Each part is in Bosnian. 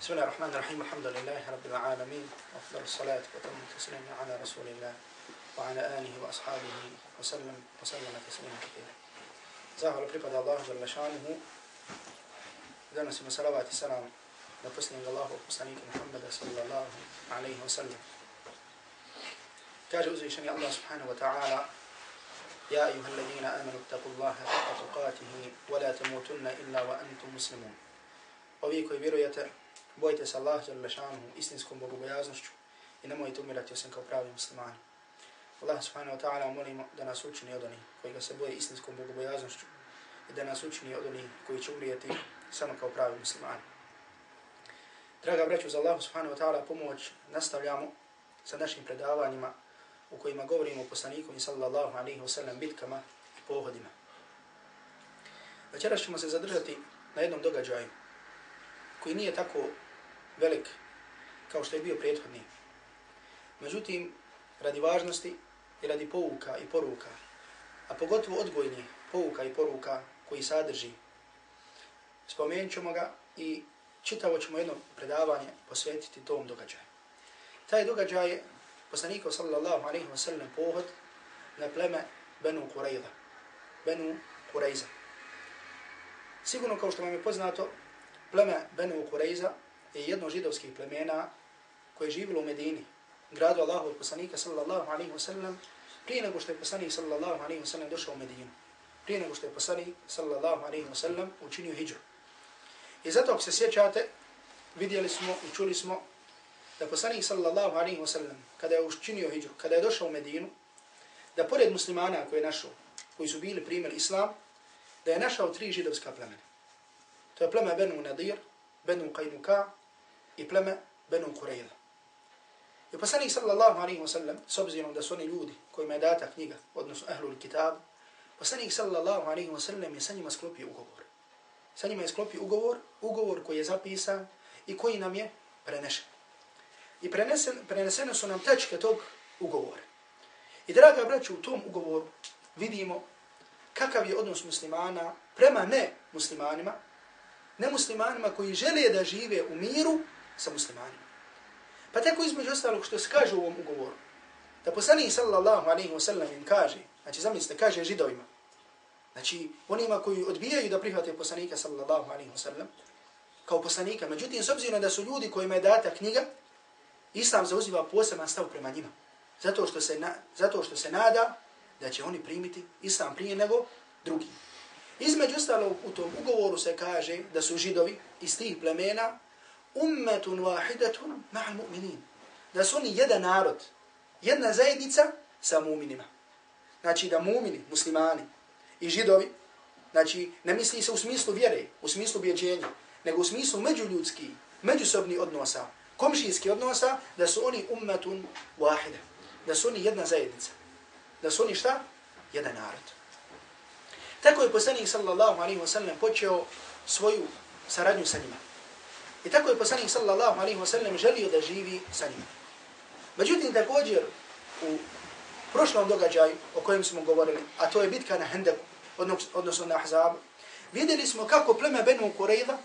بسم الله الرحمن الرحيم الحمد لله رب العالمين أفضل الصلاة وتم التسليم على رسول الله وعلى آله وأصحابه وسلم وسلم تسليما كثيرا زاهر pripada Allah جل شأنه i salam na posljednjeg Allahu poslanika Muhammeda sallallahu alaihi wa sallam. Kaže uzvišeni Allah subhanahu wa ta'ala يا أيها الذين آمنوا اتقوا الله حق تقاته ولا تموتن إلا وأنتم مسلمون. Ovi koji vjerujete, bojite se Allah jalla šanuhu istinskom bogobojaznošću i nemojte umirati osim kao pravi muslimani. Allah subhanahu wa ta'ala molimo da nas učini od onih koji ga se boje istinskom bogobojaznošću i da nas učini od onih koji će umrijeti samo kao pravi muslimani. Draga braću, za Allah subhanahu wa ta'ala pomoć nastavljamo sa našim predavanjima u kojima govorimo o poslaniku i sallallahu alaihi wa sallam bitkama i pohodima. Večeras ćemo se zadržati na jednom događaju koji nije tako velik kao što je bio prethodni. Međutim, radi važnosti i radi pouka i poruka, a pogotovo odgojni pouka i poruka koji sadrži, spomenut ćemo ga i čitavo ćemo jedno predavanje posvetiti tom događaju. Taj događaj je poslanikov sallallahu alaihi wa sallam pohod na pleme Benu Kurejza. Benu Kurejza. Sigurno kao što vam je poznato, pleme Benu Kurejza je jedno židovskih plemena koje je živilo u Medini, gradu Allahu od poslanika sallallahu alaihi wa sallam, prije nego što je poslanik sallallahu alaihi wa sallam došao u Medinu. Prije nego što je poslanik sallallahu alaihi wa sallam učinio hijđu. I zato ako se sjećate, vidjeli smo i čuli smo da poslanik sallallahu alaihi wa sallam, kada je učinio hijđu, kada je došao u Medinu, da pored muslimana koje je našao, koji su bili primjer islam, da je našao tri židovska plemena. To je pleme Benu Nadir, Benu Qajnuka i pleme Benu Qurayza. I poslanik sallallahu alaihi wa sallam, s obzirom da su oni ljudi kojima je data knjiga, odnosno ahlul kitab, poslanik sallallahu alaihi wa sallam je sa njima sklopio ugovor. Sa njima je sklopio ugovor, ugovor koji je zapisan i koji nam je prenešen. I prenesen, prenesene su nam tečke tog ugovora. I draga braću, u tom ugovoru vidimo kakav je odnos muslimana prema ne muslimanima, ne muslimanima koji žele da žive u miru sa muslimanima. Pa tako između ostalog što se kaže u ovom ugovoru, da poslanik sallallahu alaihi wa sallam im kaže, znači zamislite, kaže židovima, znači onima koji odbijaju da prihvate poslanika sallallahu alaihi wa sallam, kao poslanika, međutim, s obzirom da su ljudi kojima je data knjiga, Islam zauziva poseban stav prema njima. Zato što se, na, zato što se nada da će oni primiti Islam prije nego drugi. Između ostalog u tom ugovoru se kaže da su židovi iz tih plemena ummetun wahidatun ma'al mu'minin. Da su oni jedan narod, jedna zajednica sa mu'minima. Znači da mu'mini, muslimani i židovi, znači ne misli se u smislu vjere, u smislu bjeđenja, nego u smislu međuljudski, međusobni odnosa, komšijski odnosa, da su oni ummetun wahida. Da su oni jedna zajednica. Da su oni šta? Jedan narod. Tako je poslanik sallallahu alaihi wa sallam počeo svoju saradnju sa njima. I tako je poslanik sallallahu alaihi wa sallam želio da živi sa njima. Međutim, također u prošlom događaju o kojem smo govorili, a to je bitka na Hendeku, odnosno na Ahzabu, vidjeli smo kako pleme Benu Kureyda,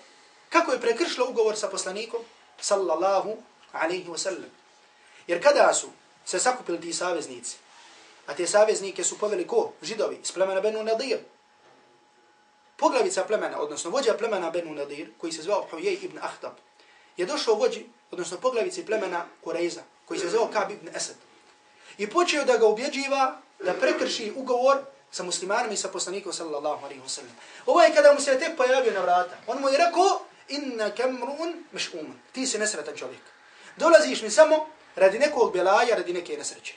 kako je prekršilo ugovor sa poslanikom sallallahu alaihi wa sallam. Jer kada su se sakupili ti saveznici, a te saveznike su poveli ko? Židovi, iz plemena Benu Nadir, poglavica plemena, odnosno vođa plemena Benu Nadir, koji se zvao Huyej ibn Ahtab, je došao vođi, odnosno poglavici plemena Kureyza, koji se zvao Kab ibn Esad. I počeo da ga ubjeđiva da prekrši ugovor sa muslimanima i sa poslanikom sallallahu alaihi wa sallam. Ovo je kada mu se tek pojavio na vrata. On mu je rekao, inna kamrun meš'uman. Ti si nesretan čovjek. Dolaziš mi samo radi nekog belaja, radi neke nesreće.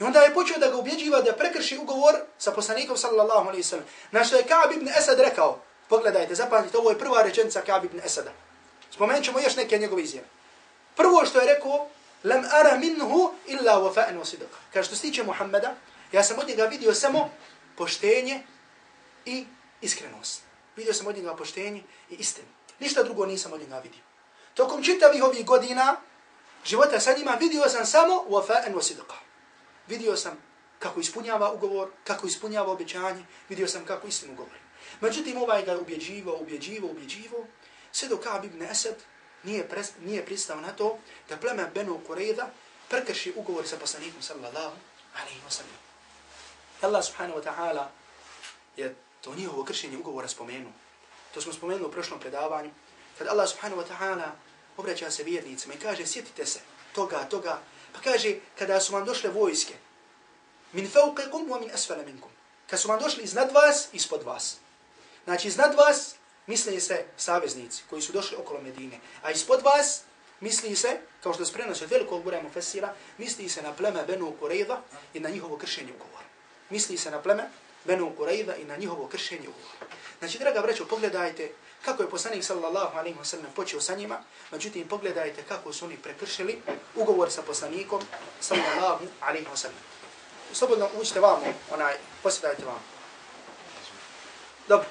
I onda je počeo da ga ubjeđiva da prekrši ugovor sa poslanikom sallallahu alaihi sallam. Na što je Ka'ab ibn Esad rekao, pogledajte, zapamtite, ovo je prva rečenica Ka'ab ibn Esada. Spomenut ćemo još neke njegove izjave. Prvo što je rekao, lam ara minhu illa wafa'an wa sidqa. Kaže što se tiče Muhammeda, ja sam od njega vidio samo poštenje i iskrenost. Vidio sam od njega poštenje i istinu. Ništa drugo nisam od njega vidio. Tokom čitavih ovih godina života sa njima vidio sam samo wafa'an wa sidqa vidio sam kako ispunjava ugovor, kako ispunjava obećanje, vidio sam kako istinu govori. Međutim, ovaj ga ubjeđivo, ubjeđivo, ubjeđivo, sve dok Ka'b ibn Esad nije, pres, nije pristao na to da pleme Benu Kureyda prekrši ugovor sa poslanikom sallallahu alaihi wa sallam. Allah subhanahu wa ta'ala je to njihovo kršenje ugovora spomenuo. To smo spomenuli u prošlom predavanju. Kad Allah subhanahu wa ta'ala obraća se vjernicima i kaže sjetite se toga, toga, pa kaže kada su vam došle vojske min fauqikum wa min asfala minkum. Kad su vam došli iznad vas, ispod vas. Znači iznad vas misli se saveznici koji su došli okolo Medine. A ispod vas misli se, kao što se prenosi od velikog broja mufessira, misli se na pleme Benu Kureyda i na njihovo kršenje ugovora. Misli se na pleme Benu Kureyda i na njihovo kršenje ugovora. Znači, draga braćo, pogledajte kako je poslanik sallallahu alaihi wa sallam počeo sa njima, međutim, pogledajte kako su oni prekršili ugovor sa poslanikom sallallahu alaihi wa sallam. Slobodno učite vamo, onaj, posjedajte vamo. Dobro.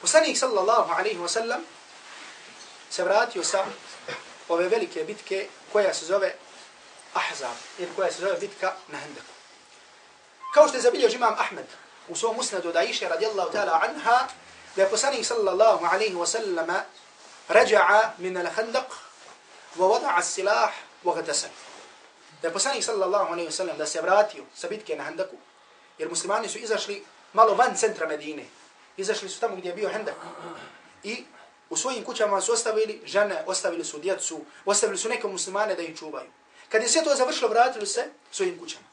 Poslanik sallallahu alaihi wa sallam se vratio sa ove velike bitke koja se zove Ahzab, ili koja se zove bitka na Hendeku. Kao što je zabilio imam Ahmed u svom musnadu da iše radijallahu ta'ala anha, da je poslanik sallallahu alaihi wa sallam raja'a min al-khandaq wa wada'a silah wa gatasal. Da je poslanik sallallahu alaihi wa sallam da se vratio sa bitke na Handaku jer muslimani su izašli malo van centra Medine, izašli su tamo gdje je bio Handak. I u svojim kućama su ostavili žene, ostavili su djecu, ostavili su neke muslimane da ih čuvaju. Kad je sve to završilo, vratili se svojim kućama.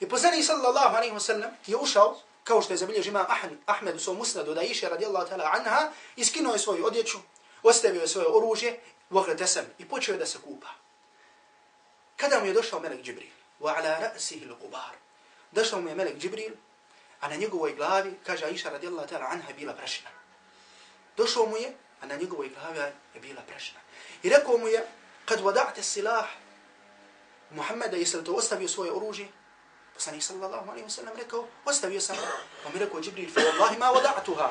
I poslanik sallallahu alaihi wa sallam je ušao, kao što je zabilježi imam Ahmed u svom musnadu da iše radijallahu ta'ala anha, iskinuo je svoju odjeću, ostavio je svoje oružje, vokre i počeo je da se kupa. Kada mu je došao melek Džibril, wa ala ra'sihi l-gubar, došao mu je melek Džibril a na njegovoj glavi, kaže Aisha radijallahu ta'ala anha, bila prašina. Došao mu je, a na njegovoj glavi je bila prašina. I rekao mu je, kad vada'te silah, Muhammeda, jesi li to ostavio svoje oružje? Poslanik sallallahu alaihi wa sallam rekao, ostavio sam. Pa mi rekao Džibril, fa Allahi ma wada'tuha.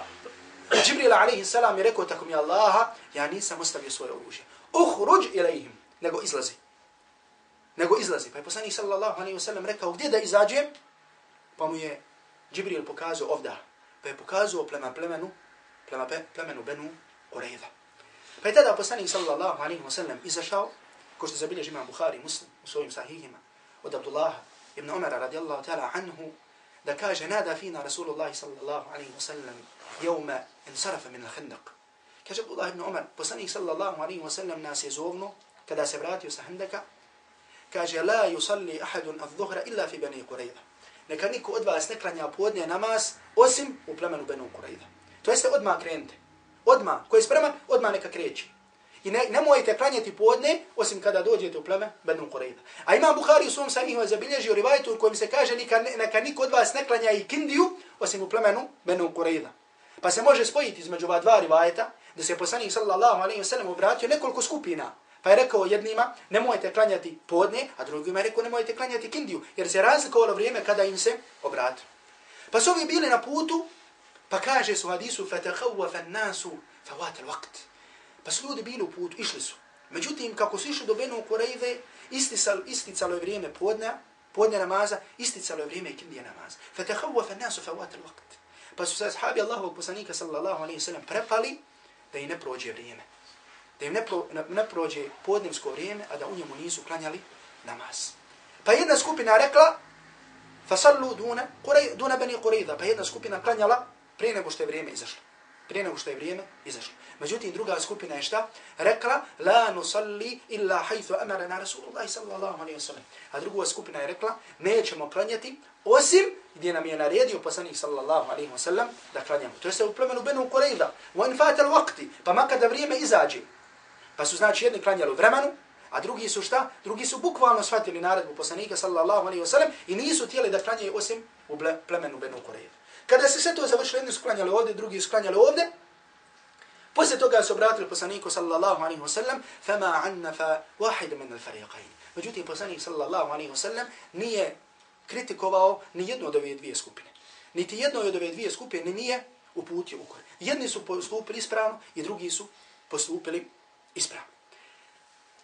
Džibril alaihi salam je rekao, tako mi Allaha, ja nisam ostavio svoje oružje. Uhruđ ilaihim, nego izlazi. Nego izlazi. Pa je poslanik sallallahu alaihi wa sallam rekao, gdje da izađem? Pa mu je Džibril pokazao ovda, pa je pokazao plema plemenu, plema pe, plemenu Benu Urejda. Pa je tada poslanik sallallahu alaihi wa sallam izašao, ko što zabilježi imam Bukhari muslim u svojim sahihima, od Abdullaha ibn Umara radijallahu ta'ala anhu, da kaže, nada fina Rasulullah sallallahu alaihi wa sallam, jevme insarafa min al-Khandaq. Kaže Abdullah ibn Umar, poslanik sallallahu alaihi wa sallam nas je zovno, kada se vratio sa Hendaka, kaže, la yusalli ahadun al-dhuhra illa fi Bani Qurayda neka niko od vas ne klanja podne namaz osim u plemenu Benu Kurajda. To jeste odmah krenite. Odmah. Ko je spreman, odmah neka kreći. I ne, ne mojete klanjati podne osim kada dođete u pleme Benu Kurajda. A ima Bukhari u svom sahihu zabilježio rivajtu u kojem se kaže neka, neka niko od vas ne klanja i kindiju osim u plemenu Benu Kurajda. Pa se može spojiti između ova dva rivajeta da se poslanik sallallahu alaihi wa sallam obratio nekoliko skupina. Pa je rekao jednima, nemojte klanjati podne, a drugima je rekao, nemojte klanjati kindiju, jer se razlikovalo vrijeme kada im se obrati. Pa su ovi bili na putu, pa kaže su hadisu, فَتَخَوَّ فَنَّاسُ فَوَاتَ الْوَقْتِ Pa su ljudi bili u putu, išli su. Međutim, kako su išli do Benu Kurejve, isticalo, isticalo je vrijeme podne, podne namaza, isticalo je vrijeme kindije namaza. Fatehavu fa nasu fa uvatil vakt. Pa su se ashabi Allahovog poslanika sallallahu alaihi sallam prepali da im ne prođe vrijeme. Da im ne, pro, ne, ne prođe podnevsko vrijeme, a da u njemu nisu klanjali namaz. Pa jedna skupina rekla, fasallu duna, duna Beni Kurejda. Pa jedna skupina klanjala prije nego što je vrijeme izašlo. Prije nego što je vrijeme izašlo. Međutim, druga skupina je šta? Rekla, la nusalli illa hajthu amarana Rasulullah sallallahu alaihi wa sallam. A druga skupina je rekla, nećemo klanjati osim gdje nam je naredio poslanik sallallahu alaihi wa sallam da klanjamo. To je u plemenu Benu Kureyda. u in al vakti, pa makar da vrijeme izađe. Pa su znači jedni klanjali u vremenu, a drugi su šta? Drugi su bukvalno shvatili naredbu poslanika sallallahu alaihi wa sallam i nisu tijeli da klanjaju osim u plemenu Benu Koreje. Kada se sve to završilo, jedni sklanjali ovdje, drugi sklanjali ovdje, poslije toga se obratili poslaniku sallallahu alaihi wa sallam, fama annafa wahid min al-fariqain. Međutim, poslanik sallallahu alaihi wa sallam nije kritikovao ni jednu od ove dvije skupine. Niti jedno od ove dvije skupine nije uputio ukor. Jedni su postupili ispravno i drugi su postupili ispravno.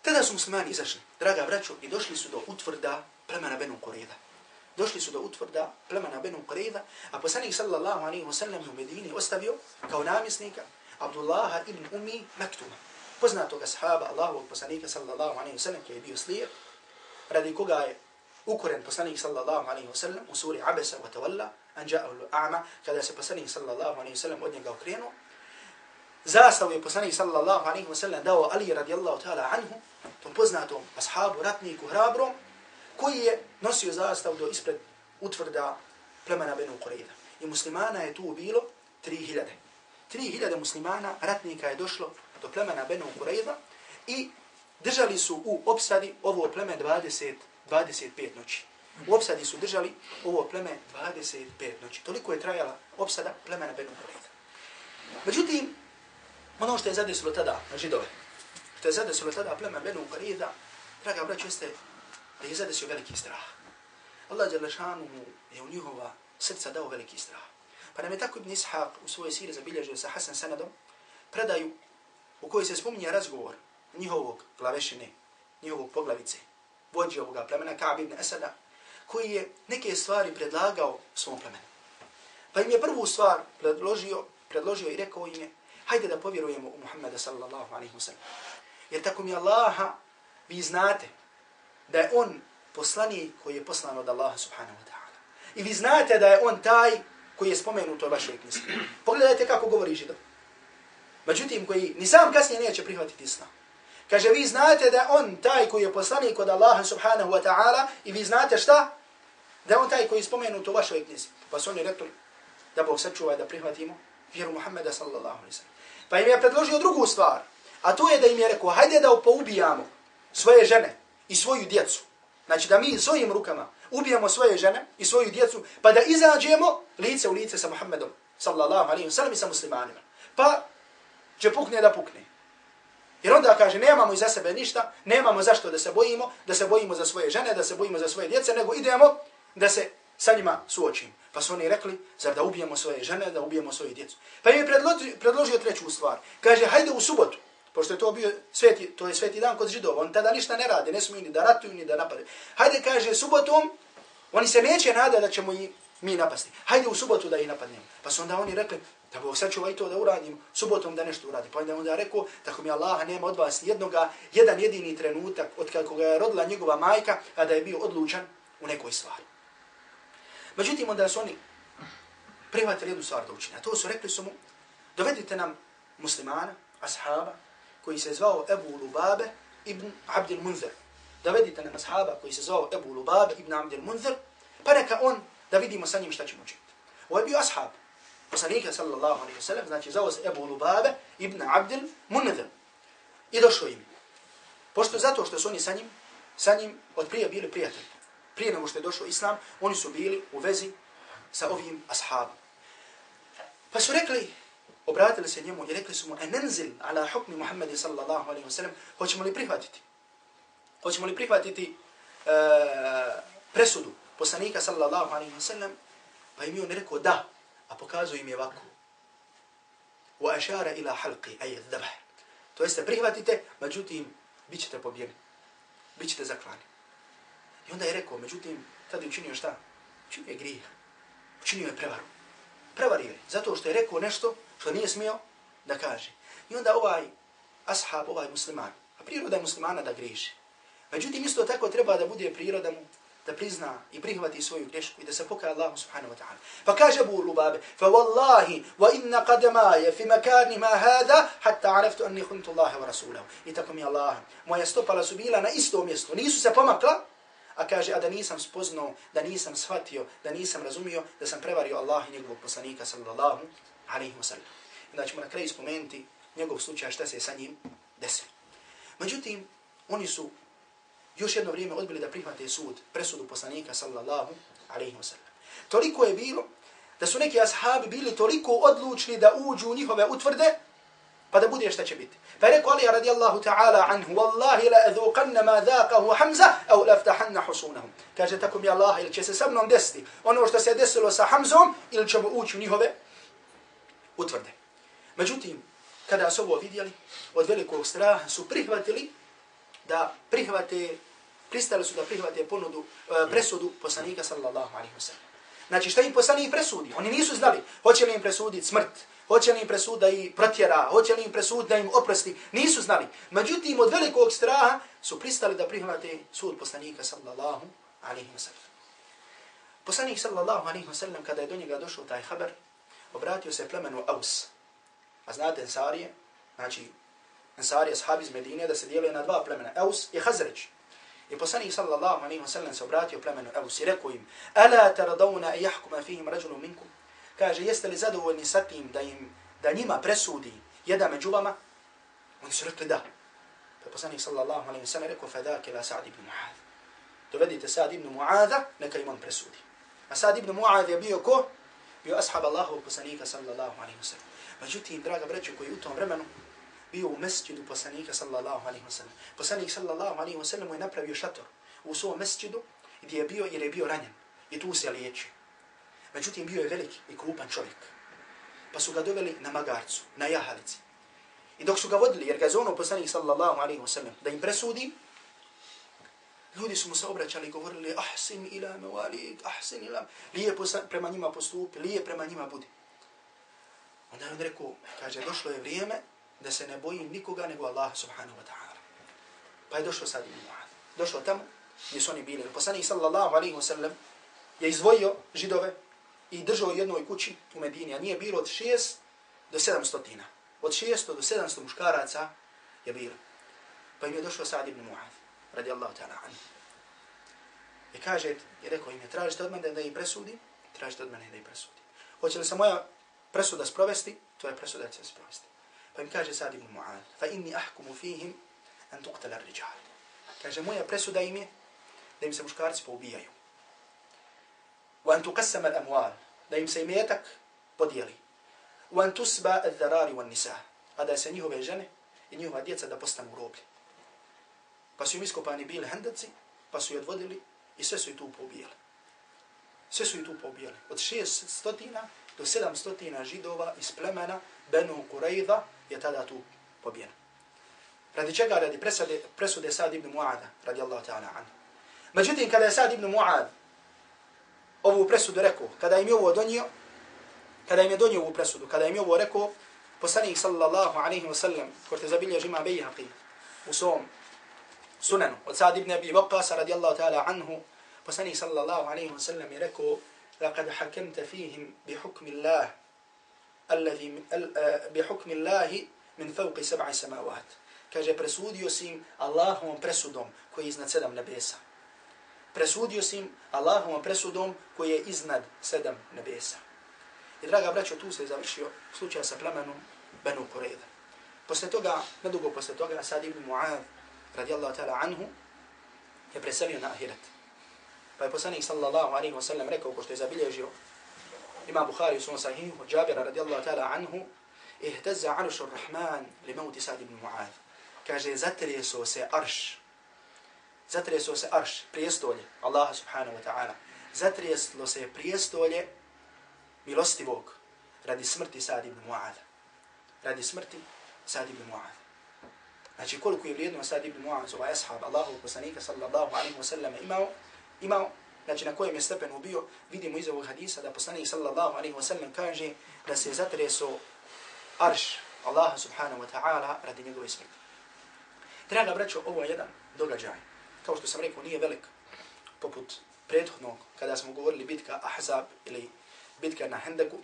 Tada su muslimani izašli, draga braćo, i došli su do utvrda plemena Benu Koreda. Došli su do utvrda plemena Benu Koreda, a poslanik sallallahu alaihi wa sallam u Medini ostavio kao namjesnika Abdullaha ibn Umi Maktuma, Poznatog ashaba Allahovog poslanika sallallahu alaihi wa sallam koji je bio slijep, radi koga je ukoren poslanik sallallahu alaihi wa sallam u suri Abesa wa Tawalla, an ja'ahu a'ma, kada se poslanik sallallahu alaihi wa sallam od njega okrenuo, zastavu je poslanik sallallahu alaihi wa sallam dao Ali radijallahu ta'ala anhu, tom poznatom ashabu, ratniku, hrabrom, koji je nosio zastavu do ispred utvrda plemena Benu Kureyda. I muslimana je tu bilo 3000. 3000 muslimana, ratnika je došlo do plemena Benu Kureyda i držali su u opsadi ovo pleme 20, 25 noći. U opsadi su držali ovo pleme 25 noći. Toliko je trajala opsada plemena Benu Kureyda. Međutim, ono što je zadesilo tada na židove, što je zadesilo tada pleme Benu Kureyda, draga braću, jeste da je zadesio veliki strah. Allah Đalešanu je u njihova srca dao veliki strah. Pa nam je tako Ibn Ishaq u svojoj siri zabilježio sa Hasan Sanadom predaju u kojoj se spominje razgovor njihovog glavešine, njihovog poglavice, vođe ovoga plemena, Ka'b ibn Asada, koji je neke stvari predlagao svom plemenu. Pa im je prvu stvar predložio, predložio i rekao im je, hajde da povjerujemo u Muhammeda sallallahu alaihi wa sallam. Jer tako mi Allaha, vi znate da je on poslanik koji je poslan od Allaha subhanahu wa ta'ala. I vi znate da je on taj koji je spomenut u vašoj knjizi. Pogledajte kako govori židov. Međutim, koji ni sam kasnije neće prihvatiti islam. Kaže, vi znate da on taj koji je poslanik od Allaha subhanahu wa ta'ala i vi znate šta? Da on taj koji je spomenut u vašoj knjizi. Pa su oni rekli da Bog sačuva da prihvatimo vjeru Muhammeda sallallahu alaihi sallam. Pa im je predložio drugu stvar. A to je da im je rekao, hajde da poubijamo svoje žene i svoju djecu. Znači da mi svojim rukama ubijemo svoje žene i svoju djecu, pa da izađemo lice u lice sa Muhammedom, sallallahu alaihi wa sallam, i sa muslimanima. Pa će pukne da pukne. Jer onda kaže, nemamo iza sebe ništa, nemamo zašto da se bojimo, da se bojimo za svoje žene, da se bojimo za svoje djece, nego idemo da se sa njima suočimo. Pa su oni rekli, zar da ubijemo svoje žene, da ubijemo svoje djecu. Pa im je predložio, predložio treću stvar. Kaže, hajde u subotu, pošto je to bio sveti, to je sveti dan kod židova, on tada ništa ne rade, ne smiju ni da ratuju, ni da napade. Hajde, kaže, subotom, oni se neće nada da ćemo i mi napasti. Hajde u subotu da ih napadnemo. Pa su onda oni rekli, da Bog sačuva i to da uradim, subotom da nešto uradi. Pa onda onda rekao, tako mi Allah nema od vas jednoga, jedan jedini trenutak od kako ga je rodila njegova majka, a da je bio odlučan u nekoj stvari. Međutim, onda su oni prihvatili jednu stvar da učine. A to su rekli su mu, dovedite nam muslimana, ashaba, koji se zvao Ebu Lubabe ibn Abdil Munzer. Dovedite nam ashaba koji se zvao Ebu Lubabe ibn Abdil Munzer, pa neka on da vidimo sa njim šta ćemo učiniti. Ovo je bio ashab, poslanika sallallahu alaihi wa sallam, znači zvao se Ebu Lubabe ibn Abdil Munzer. I došao im. Pošto zato što su oni sa njim, sa njim od prije bili prijatelji. Prije nego što je došao Islam, oni su bili u vezi sa ovim ashabom. Pa su rekli, obratili se njemu i rekli su mu, enenzil ala hukmi Muhammedi sallallahu alaihi wa sallam, hoćemo li prihvatiti? Hoćemo li prihvatiti uh, presudu poslanika sallallahu alaihi wa sallam? Pa im je on rekao da, a pokazuje im je ovako. Wa ašara ila halqi, aj dhabah. To jeste prihvatite, međutim, bit ćete pobjeni. Bit ćete zaklani. I onda je rekao, međutim, tada je učinio šta? Učinio je grijeh. Učinio je prevaru. Prevario je. Zato što je rekao nešto što nije smio da kaže. I onda ovaj ashab, ovaj musliman, a priroda je muslimana da griješi. Međutim, isto tako treba da bude priroda mu da prizna i prihvati svoju grešku i da se pokaje Allahu subhanahu wa ta'ala. Pa kaže Abu Lubabe, fa wallahi wa inna qadamaje fi makanima hada hatta araftu anni khuntu Allahe wa rasulahu. I tako mi Allah, moja stopala su bila na isto mjesto, nisu se pomakla, a kaže, a da nisam spoznao, da nisam shvatio, da nisam razumio, da sam prevario Allah i njegovog poslanika sallallahu alaihi wa sallam. Onda ćemo na kraju spomenuti njegov slučaj šta se sa njim desilo. Međutim, oni su još jedno vrijeme odbili da prihvate sud, presudu poslanika sallallahu alaihi wa sallam. Toliko je bilo da su neki ashabi bili toliko odlučni da uđu u njihove utvrde, pa da bude šta će biti. Pa je rekao Ali radijallahu ta'ala anhu, Wallahi la edhuqanna ma dhaqahu Hamza, au laftahanna husunahum. Kaže tako mi Allah, ili će se sa mnom desiti ono što se desilo sa Hamzom, ili ćemo ući u njihove utvrde. Međutim, kada su ovo vidjeli, od velikog straha su prihvatili da prihvate, pristali su da prihvate ponudu, e, presudu poslanika sallallahu alaihi wa sallam. Znači šta im poslanik presudi? Oni nisu znali hoće li im presuditi smrt, Hoće li im presud da ih protjera? Hoće li im presud da im oprosti? Nisu znali. Međutim, od velikog straha su pristali da prihvate sud poslanika sallallahu alaihi wa sallam. Poslanik sallallahu alaihi wa sallam, kada je do njega došao taj haber, obratio se plemenu Aus. A znate Ensarije, znači Ensarije, sahabi iz Medine, da se dijeli na dva plemena, Aus i Hazreć. I poslanik sallallahu alaihi wa sallam se obratio plemenu Aus i rekao im, Ala taradavna i jahkuma fihim rađunu minkum. Kaže, jeste li zadovoljni sa tim da im, da njima presudi jedan među vama? Oni su rekli da. Pa poslanik sallallahu alaihi wa sallam rekao, fadake la Sa'd ibn Mu'ad. Dovedite Sa'd ibn Mu'adha, neka im on presudi. A Sa'd ibn Mu'ad je bio ko? Bio ashab Allahu poslanika sallallahu alaihi wa sallam. Međutim, draga braću koji u tom vremenu bio u mesjidu poslanika sallallahu alaihi wa sallam. Poslanik sallallahu alaihi wa sallam je napravio šator u svom mesjidu gdje je bio jer je bio ranjen. I tu se liječi. Međutim, bio je velik i krupan čovjek. Pa su ga doveli na magarcu, na jahalici. I dok su ga vodili, jer ga je zono poslanik sallallahu alaihi wa sallam, da im presudi, ljudi su mu se obraćali i govorili, ahsin ila mevalik, ahsin ila, lije prema njima postupi, lije prema njima budi. Onda je on rekao, kaže, došlo je vrijeme da se ne bojim nikoga nego Allah subhanahu wa ta'ala. Pa je došlo sad ibn Mu'ad. Došlo tamo gdje su oni bili. Poslanik sallallahu alaihi wa sallam je izvojio židove i držao u jednoj kući u Medini, a nije bilo od šest do sedam stotina. Od šesto do sedamsto muškaraca je bilo. Pa im je došlo Sa'd ibn Mu'ad, radi Allahu ta'ala anhu. I kaže, je rekao im je, tražite od mene da ih presudi, tražite od mene da ih presudi. Hoće li se moja presuda sprovesti, to je presuda će se sprovesti. Pa im kaže Sad ibn Mu'ad, fa inni ahkumu fihim an tuqtala rijal. Kaže, moja presuda im je da im se muškarci poubijaju. Wa an tuqassama al-amwal, da im se imetak podijeli. Wa an tusba al-dharari wa nisa, a da se njihove žene i njihova djeca da postanu roblje. Pa su im iskopani bili hendaci, pa su ih odvodili i sve su ih tu poubijali. Sve su ih tu poubijali. Od šest stotina do 700 židova iz plemena Benu Kurejda je tada tu pobijen. Radi čega? Radi presade, presude Sad ibn Mu'ada, radi Allah ta'ala an. Međutim, kada je Sad ibn Mu'ad ovu presudu rekao, kada im je ovo donio, kada im je donio ovu presudu, kada im je ovo rekao, poslanik sallallahu alaihi wa sallam, ko te zabilje žima bejhaqi u svom sunanu, od Sad ibn Abi Waqasa, radi Allah ta'ala anhu, poslanik sallallahu alaihi wa sallam je rekao, لقد حكمت فيهم بحكم الله الذي بحكم الله من فوق سبع سماوات kaže presudio sim Allahovom presudom koji je iznad sedam nebesa. Presudio sim Allahovom presudom koji je iznad sedam nebesa. I draga braćo, tu se je završio slučaj sa plemenom Benu Kureyda. Posle toga, nedugo posle toga, Sad ibn Mu'ad, radijallahu ta'ala anhu, je preselio na ahiret. Pa je poslanik sallallahu alaihi wa sallam rekao, ko što je zabilježio, ima Bukhari u svom sahihu, Džabira radijallahu ta'ala anhu, ihtazza aršu rahman li mauti Sa'd ibn Mu'ad. Kaže, zatreso se arš, zatreso se arš, prijestolje, Allah subhanahu wa ta'ala, zatreslo se prijestolje milostivog radi smrti Sa'd ibn Mu'ad. Radi smrti Sa'd ibn Mu'ad. Znači, koliko je vrijedno Sa'd ibn Muaz, ovaj ashab, Allahu poslanika sallallahu alaihi wa sallam imao, imao, znači na kojem je stepenu bio, vidimo iz ovog hadisa da poslanik sallallahu alaihi wa sallam kaže da se zatreso arš Allaha subhanahu wa ta'ala radi njegove smrti. Draga braćo, ovo je jedan događaj. Kao što sam rekao, nije velik poput prethodnog kada smo govorili bitka Ahzab ili bitka na Hendeku.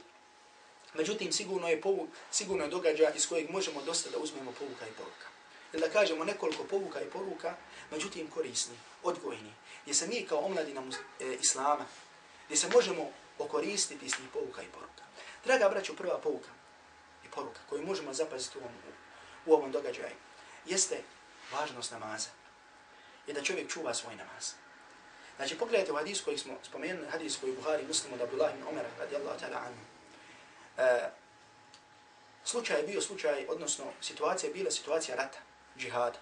Međutim, sigurno je, povu, sigurno je događaj iz kojeg možemo dosta da uzmemo povuka i poruka. Ili da kažemo nekoliko povuka i poruka, međutim korisni, odgojni, gdje se mi kao omladina e, Islama, gdje se možemo okoristiti iz tih povuka i poruka. Draga braću, prva povuka i poruka koju možemo zapaziti u ovom, u ovom događaju, jeste važnost namaza i da čovjek čuva svoj namaz. Znači, pogledajte u hadis koji smo spomenuli, hadis koji Buhari muslim od Abdullah ibn Umar, radijallahu ta'ala anhu. E, slučaj je bio slučaj, odnosno situacija je bila situacija rata, džihada.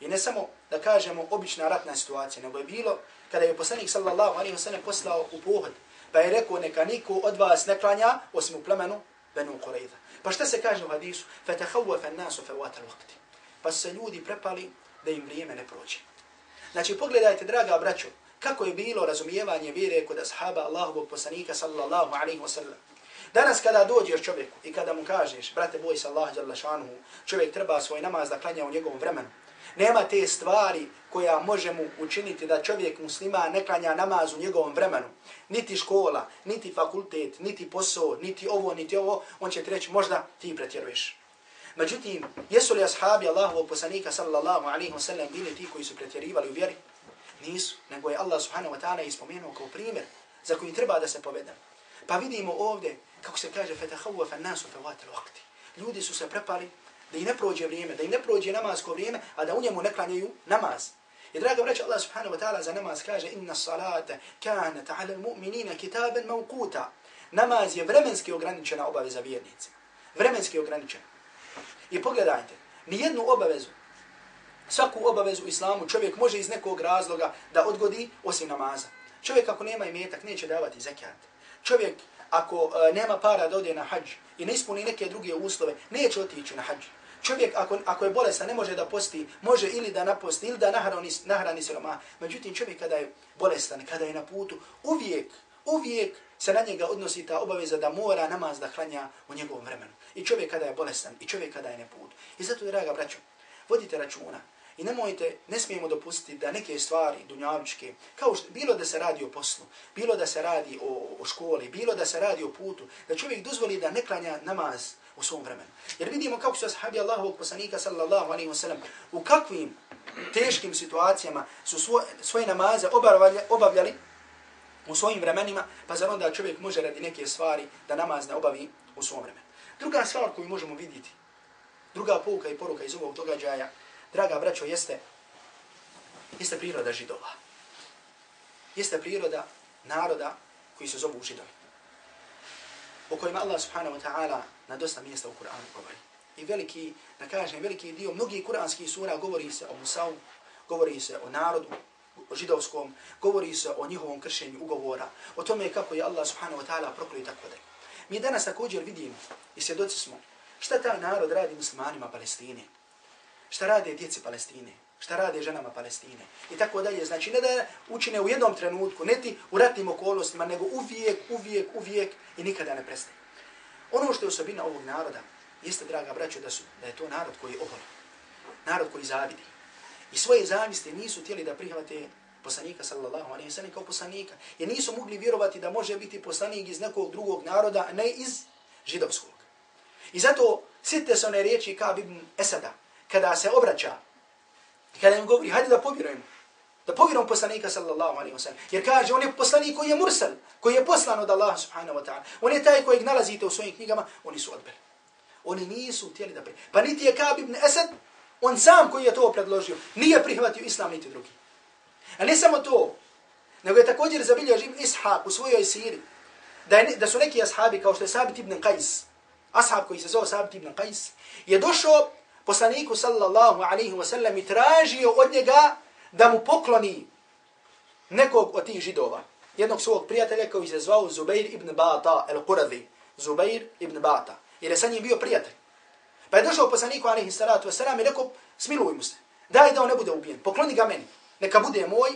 I ne samo da kažemo obična ratna situacija, nego je bilo kada je poslanik sallallahu alaihi wa sallam poslao u pohod, pa je rekao neka niko od vas ne klanja osim u plemenu Benu Qurayza. Pa šta se kaže u hadisu? فَتَحَوَّفَ النَّاسُ فَوَاتَ الْوَقْتِ Pa se ljudi prepali da im vrijeme ne prođe. Znači pogledajte, draga braćo, kako je bilo razumijevanje vjere kod ashaba Allahovog poslanika sallallahu alaihi wa sallam. Danas kada dođeš čovjeku i kada mu kažeš, brate, boj se Allah, čovjek treba svoj namaz da klanja u njegovom vremenu. Nema te stvari koja može mu učiniti da čovjek muslima ne klanja namaz u njegovom vremenu. Niti škola, niti fakultet, niti posao, niti ovo, niti ovo. On će ti reći, možda ti pretjeruješ. Međutim, jesu li ashabi Allahovog poslanika sallallahu alaihi wa sallam bili ti koji su pretjerivali u vjeri? Nisu, nego je Allah subhanahu wa ta'ala ispomenuo kao primjer za koji treba da se povedem. Pa vidimo ovdje, kako se kaže, fetahavu fa nasu fa vakti. Ljudi su se prepali da im ne prođe vrijeme, da im ne prođe namazko vrijeme, a da u njemu ne klanjaju namaz. I draga braća, Allah subhanahu wa ta'ala za namaz kaže inna salata kanat ala mu'minina kitaben mawquta. Namaz je vremenski ograničena obaveza vjernice. Vremenski ograničena. I pogledajte, ni jednu obavezu, svaku obavezu u islamu čovjek može iz nekog razloga da odgodi osim namaza. Čovjek ako nema imetak neće davati zekat. Čovjek ako uh, nema para da ode na hađ i ne ispuni neke druge uslove, neće otići na hađ. Čovjek ako, ako je bolestan ne može da posti, može ili da naposti ili da nahrani, nahrani siroma. Međutim, čovjek kada je bolestan, kada je na putu, uvijek, uvijek se na njega odnosi ta obaveza da mora namaz da hranja u njegovom vremenu. I čovjek kada je bolestan, i čovjek kada je na putu. I zato, draga braćo, vodite računa. I nemojte, ne smijemo dopustiti da neke stvari dunjavičke, kao što, bilo da se radi o poslu, bilo da se radi o, o školi, bilo da se radi o putu, da čovjek dozvoli da ne klanja namaz u svom vremenu. Jer vidimo kako su ashabi Allahovog poslanika sallallahu alaihi wasallam u kakvim teškim situacijama su svoje, svoje namaze obavljali, obavljali u svojim vremenima, pa zar onda čovjek može radi neke stvari da namaz ne obavi u svom vremenu. Druga stvar koju možemo vidjeti, druga pouka i poruka iz ovog događaja, draga braćo, jeste, jeste priroda židova. Jeste priroda naroda koji se zovu židovi. O kojima Allah subhanahu wa ta'ala na dosta mjesta u Kur'anu govori. I veliki, da kažem, veliki dio, mnogih kuranskih sura govori se o Musau, govori se o narodu, o židovskom, govori se o njihovom kršenju ugovora, o tome kako je Allah subhanahu wa ta'ala proklio i tako da. Mi danas također vidimo i svjedoci smo šta taj narod radi muslimanima Palestine šta rade djeci Palestine, šta rade ženama Palestine i tako dalje. Znači ne da učine u jednom trenutku, ne ti u ratnim okolnostima, nego uvijek, uvijek, uvijek i nikada ne prestaje. Ono što je osobina ovog naroda, jeste, draga braćo, da, su, da je to narod koji je ohol, narod koji zavidi. I svoje zaviste nisu tijeli da prihvate poslanika sallallahu alaihi sallam kao poslanika. Jer nisu mogli vjerovati da može biti poslanik iz nekog drugog naroda, a ne iz židovskog. I zato sjetite se one riječi Kab ibn Esada, kada se obraća, kada im govori, hajde da povjerujemo, da povjerujemo poslanika sallallahu alaihi wa sallam, jer kaže, on je poslanik koji je mursal, koji je poslan od Allaha subhanahu wa ta'ala, on je taj kojeg nalazite u svojim knjigama, oni su odbili. Oni nisu htjeli da prihvatili. Pa niti je Kab ibn Esad, on sam koji je to predložio, nije prihvatio islam niti drugi. A ne samo to, nego je također zabilio ibn Ishaq u svojoj siri, da, je, da su neki ashabi kao što je Sabit ibn Qais, ashab koji se zove Sabit ibn Qais, je došao poslaniku sallallahu alaihi wasallam i tražio od njega da mu pokloni nekog od tih židova. Jednog svog prijatelja koji se zvao Zubair ibn Bata el-Qurazi. Zubair ibn Bata. Jer je sa njim bio prijatelj. Pa je došao poslaniku alaihi salatu wasallam i rekao, smiluj mu se. Daj da on ne bude ubijen. Pokloni ga meni. Neka bude moj,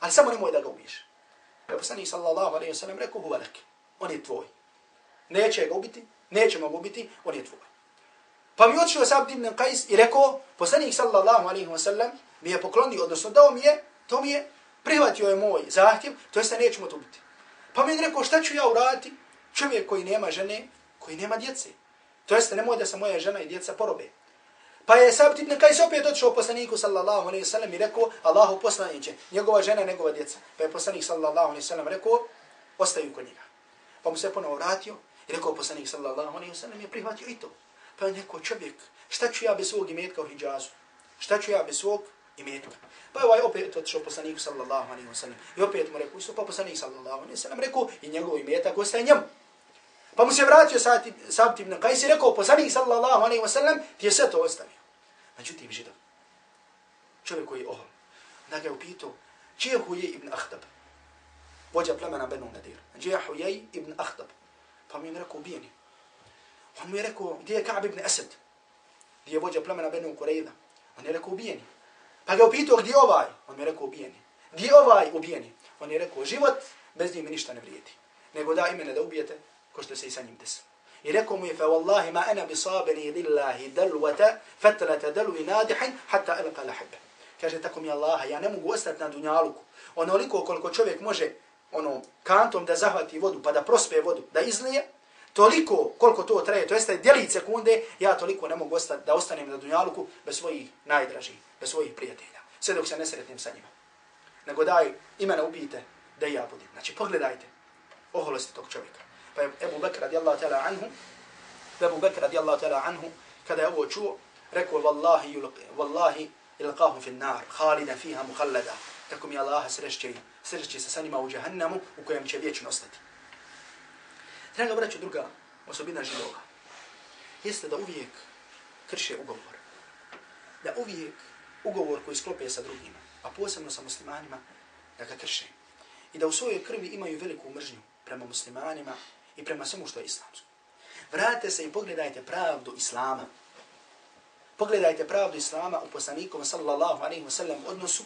ali samo nemoj da ga ubiješ. Pa je poslanik sallallahu alaihi wasallam rekao, huvalek. On je tvoj. Neće ga ubiti, nećemo ga ubiti, on je tvoj. Pa mi otišao Sa'd ibn Qais i rekao, poslanik sallallahu alaihi wa sallam mi je poklonio, odnosno dao mi je, to mi je, prihvatio je moj zahtjev, to jeste nećemo to biti. Pa mi je rekao, šta ću ja uraditi? Čovjek koji nema žene, koji nema djece. To jeste, nemoj da se moja žena i djeca porobe. Pa je Sa'd ibn Qais opet otišao poslaniku sallallahu alaihi wa sallam i rekao, Allahu poslaniće, njegova žena, njegova djeca. Pa je poslanik sallallahu alaihi wa sallam rekao, ostaju kod njega. Pa mu se ponovo vratio i rekao poslanik sallallahu alaihi wa sallam je prihvatio i to. Pa neko čovjek, šta ću ja bez svog imetka u Hidžazu? Šta ću ja bez svog imetka? Pa je ovaj opet otišao poslaniku sallallahu alaihi wa sallam. I opet mu rekao, pa poslanik sallallahu alaihi wa sallam rekao i njegov imetak ostaje njemu. Pa mu se vratio Sabit ibn Qajs i rekao, poslanik sallallahu alaihi wa sallam ti je sve to ostavio. Međutim, židov. Čovjek koji je ohol. Da ga je upitao, čije je ibn Ahtab? Vođa plemena Benu Nadir. Čije je Hujej ibn Ahtab? Pa mi je rekao, ubijeni. On mu je rekao, gdje je Ka'b ibn Asad? Gdje je vođa plemena Benu Kureyda? On je rekao, ubijeni. Pa ga upitao, gdje je ovaj? On mi je rekao, ubijeni. Gdje je ovaj ubijeni? On je rekao, život bez njih mi ništa ne vrijedi. Nego da imene da ubijete, ko što se i sa njim desilo. I rekao mu je, fa wallahi ma ana bi sabiri lillahi dalwata fatlata dalwi nadihin hatta alqa lahibba. Kaže, tako mi Allah, ja ne mogu ostati na dunjaluku. Onoliko koliko čovjek može ono kantom da zahvati vodu, pa da prospe vodu, da izlije, toliko koliko to traje, to jeste djelić sekunde, ja toliko ne mogu ostati, da ostanem na dunjaluku bez svojih najdražih, bez svojih prijatelja. Sve dok se ne sretnem sa njima. Nego daj imena ubijte da ja budem. Znači, pogledajte oholosti tog čovjeka. Pa je Ebu Bekr radijallahu ta'ala anhu, Ebu Bekr radijallahu ta'ala anhu, kada je ovo čuo, rekao, Wallahi, vallahi ilqahum fi nar, khalidan fiha mukhallada. Tako mi Allah srešće, srešće se sa njima u džahannamu u kojem će vječno ostati. Draga braću, druga osobina židova jeste da uvijek krše ugovor. Da uvijek ugovor koji sklope sa drugima, a posebno sa muslimanima, da ga krše. I da u svojoj krvi imaju veliku mržnju prema muslimanima i prema svemu što je islamsko. Vratite se i pogledajte pravdu islama. Pogledajte pravdu islama u poslanikom sallallahu alaihi wasallam odnosu,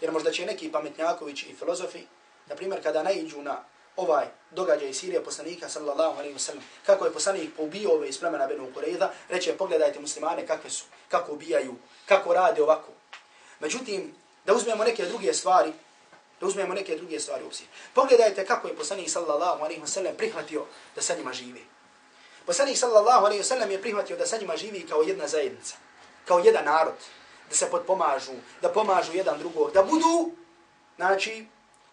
jer možda će neki pametnjakovići i filozofi, na primjer kada naiđu na ovaj događaj Sirije poslanika sallallahu alaihi ve sellem kako je poslanik pobio ove iz plemena Benu Kureyda, reče pogledajte muslimane kakve su, kako ubijaju, kako rade ovako. Međutim, da uzmemo neke druge stvari, da uzmemo neke druge stvari u obzir. Pogledajte kako je poslanik sallallahu alaihi ve sellem prihvatio da sa njima živi. Poslanik sallallahu alaihi ve sellem je prihvatio da sa njima živi kao jedna zajednica, kao jedan narod, da se podpomažu, da pomažu jedan drugog, da budu, znači,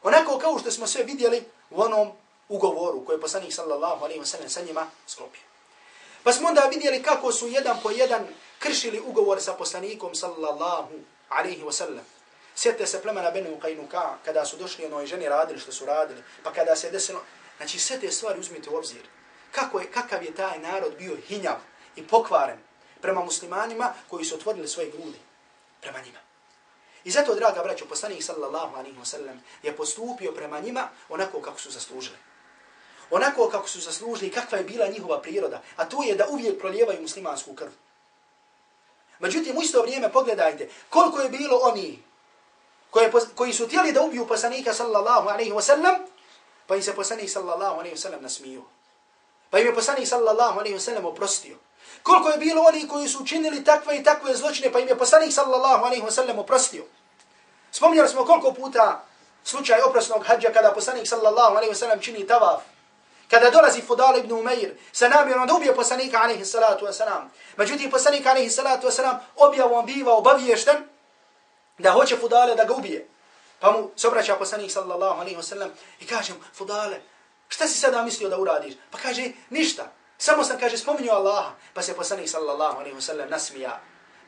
onako kao što smo sve vidjeli u onom ugovoru koji je poslanik sallallahu alaihi wa sallam sa njima sklopio. Pa smo onda vidjeli kako su jedan po jedan kršili ugovor sa poslanikom sallallahu alaihi wa sallam. Sjetite se plemena Benu Kajnuka kada su došli onoj ženi radili što su radili, pa kada se desilo, znači sve te stvari uzmite u obzir. Kako je, kakav je taj narod bio hinjav i pokvaren prema muslimanima koji su otvorili svoje grudi prema njima. I zato, draga braćo, poslanik sallallahu alaihi wa sallam je postupio prema njima onako kako su zaslužili. Onako kako su zaslužili kakva je bila njihova priroda, a to je da uvijek prolijevaju muslimansku krv. Međutim, u isto vrijeme pogledajte koliko je bilo oni koje, koji su tijeli da ubiju poslanika sallallahu alaihi wa sallam, pa im se poslanik sallallahu alaihi wa sallam nasmio. Pa im je poslanik sallallahu alaihi wa sallam oprostio. Koliko je bilo oni koji su učinili takve i takve zločine, pa im je poslanik sallallahu alaihi wasallam oprostio. Spomnjali smo koliko puta slučaj oprosnog hađa kada poslanik sallallahu alaihi wasallam čini tavaf. Kada dolazi Fudal ibn Umair sa namjerom da ubije poslanika alaihi salatu wasalam. Međutim, poslanik alaihi salatu wasalam objavom biva obaviješten da hoće Fudale da ga ubije. Pa mu se obraća poslanik sallallahu alaihi wasallam i kaže mu, Fudale, šta si sada mislio da uradiš? Pa kaže, ništa. Samo sam, kaže, spominju Allaha. Pa se poslanik sallallahu alaihi wa sallam nasmija.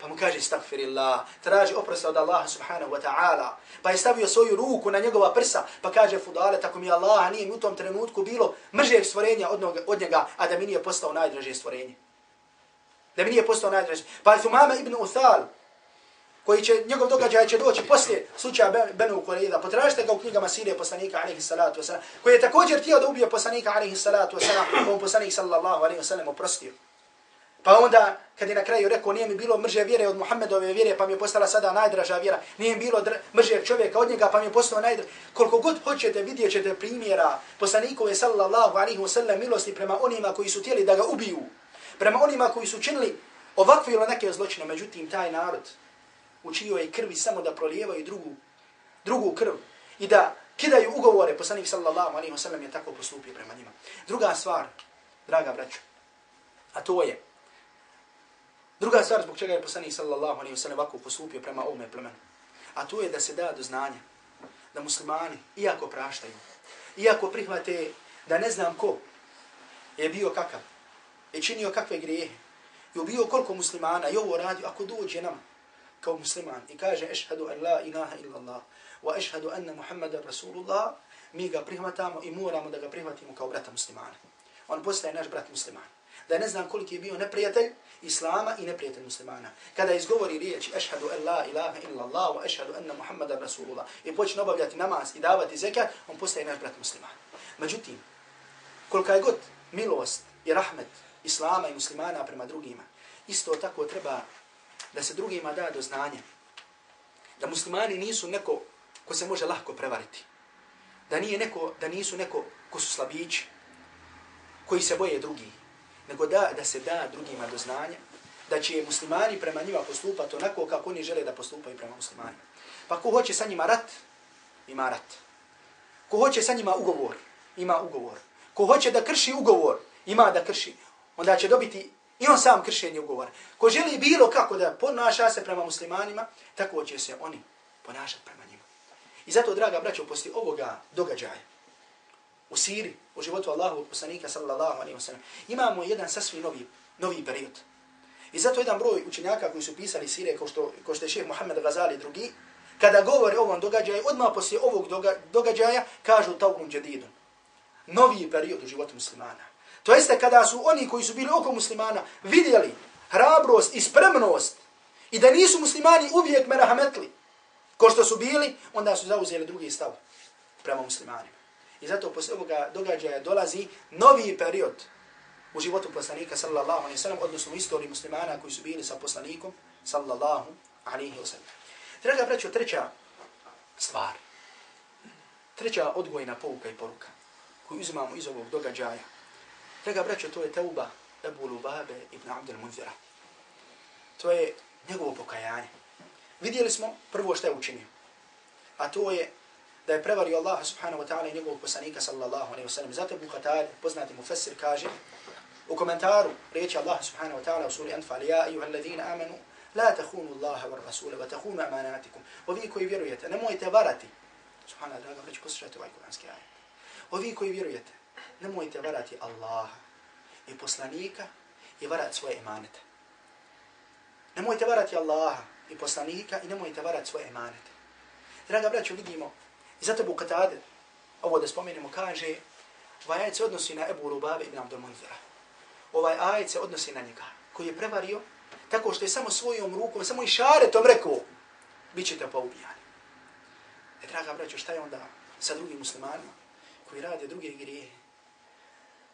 Pa mu kaže, stagfirillah, traži oprosta od Allaha subhanahu wa ta'ala. Pa je stavio svoju ruku na njegova prsa, pa kaže, Fudale, tako mi Allaha nije mi u tom trenutku bilo mržeg stvorenja od, od njega, a da mi nije postao najdraže stvorenje. Da mi nije postao najdraže. Pa je Thumama ibn Uthal, koji će, njegov događaj će doći poslije slučaja Benu Kureyda. Potražite ga u knjigama Sirije poslanika alaihi salatu wasalam, koji je također htio da ubije poslanika alaihi salatu wasalam, pa on poslanik sallallahu alaihi wasalam oprostio. Pa onda, kad je na kraju rekao, nije mi bilo mrže vjere od Muhammedove vjere, pa mi je postala sada najdraža vjera, nije mi bilo mrže čovjeka od njega, pa mi je postao najdraža. Koliko god hoćete, vidjet ćete primjera poslanikove sallallahu alaihi wasalam milosti prema onima koji su tijeli da ga ubiju, prema onima koji su činili ovakve ili neke zločine, međutim, taj narod, u čijoj je krvi samo da prolijevaju drugu, drugu krv i da kidaju ugovore, poslanik sallallahu alaihi wa sallam je tako postupio prema njima. Druga stvar, draga braću, a to je, druga stvar zbog čega je poslanik sallallahu alaihi wa sallam ovako postupio prema ovome plemenu, a to je da se da do znanja, da muslimani, iako praštaju, iako prihvate da ne znam ko je bio kakav, je činio kakve grijehe, i ubio koliko muslimana i ovo radio, ako dođe nam, kao musliman i kaže ešhadu an la ilaha illa Allah wa ešhadu anna Muhammeda Rasulullah, mi ga prihvatamo i moramo da ga prihvatimo kao brata muslimana. On postaje naš brat musliman. Da ne znam koliko je bio neprijatelj Islama i neprijatelj muslimana. Kada izgovori riječi ešhadu an la ilaha illa Allah wa ešhadu anna Muhammeda Rasulullah i počne obavljati namaz i davati zekat, on postaje naš brat musliman. Međutim, kolika je god milost i rahmet Islama i muslimana prema drugima, isto tako treba da se drugima da do znanja. Da muslimani nisu neko ko se može lahko prevariti. Da nije neko, da nisu neko ko su slabići. koji se boje drugi, nego da, da se da drugima do znanja, da će muslimani prema njima postupati onako kako oni žele da postupaju prema muslimanima. Pa ko hoće sa njima rat, ima rat. Ko hoće sa njima ugovor, ima ugovor. Ko hoće da krši ugovor, ima da krši. Onda će dobiti i on sam kršenje ugovora. Ko želi bilo kako da ponaša se prema muslimanima, tako će se oni ponašati prema njima. I zato, draga braćo, poslije ovoga događaja, u Siri, u životu Allahu poslanika sallallahu alaihi wa sallam, imamo jedan sasvim novi, novi period. I zato jedan broj učenjaka koji su pisali Sire, kao što, kao što je šeheh Muhammed Ghazali drugi, kada govori o ovom događaju, odmah poslije ovog događaja kažu taugum džedidun. Novi period u životu muslimana. To jeste kada su oni koji su bili oko muslimana vidjeli hrabrost i spremnost i da nisu muslimani uvijek merahametli, ko što su bili, onda su zauzeli drugi stav prema muslimanima. I zato posle ovoga događaja dolazi novi period u životu poslanika sallallahu alaihi sallam, odnosno u istoriji muslimana koji su bili sa poslanikom sallallahu alaihi sallam. Draga braćo, treća stvar, treća odgojna pouka i poruka koju uzimamo iz ovog događaja. Draga braćo, to je teuba Ebu Lubabe ibn Abdel Munzira. To je njegovo pokajanje. Vidjeli smo prvo što je učinio. A to je da je prevario Allah subhanahu wa ta'ala i njegovog poslanika sallallahu alaihi wa sallam. Zato Abu Qatar, poznati mu Fesir, kaže u komentaru reći Allah subhanahu wa ta'ala u suri Anfal, Ja ayuha alladhina amanu, la tahunu Allaha wa rasule, wa tahunu amanatikum. Ovi koji vjerujete, nemojte varati. Subhanahu wa ta'ala, reći poslušajte ovaj kuranski ajat. Ovi koji vjerujete, nemojte varati Allaha i poslanika i varati svoje emanete. Nemojte varati Allaha i poslanika i nemojte varati svoje emanete. Draga braćo, vidimo, i zato bu Katade, ovo da spomenemo, kaže, ovaj ajet se odnosi na Ebu Rubabe ibn Abdul Munzira. Ovaj ajet se odnosi na njega, koji je prevario, tako što je samo svojom rukom, samo i šaretom rekao, bit ćete poubijani. E, draga braćo, šta je onda sa drugim muslimanima, koji rade druge grijehe?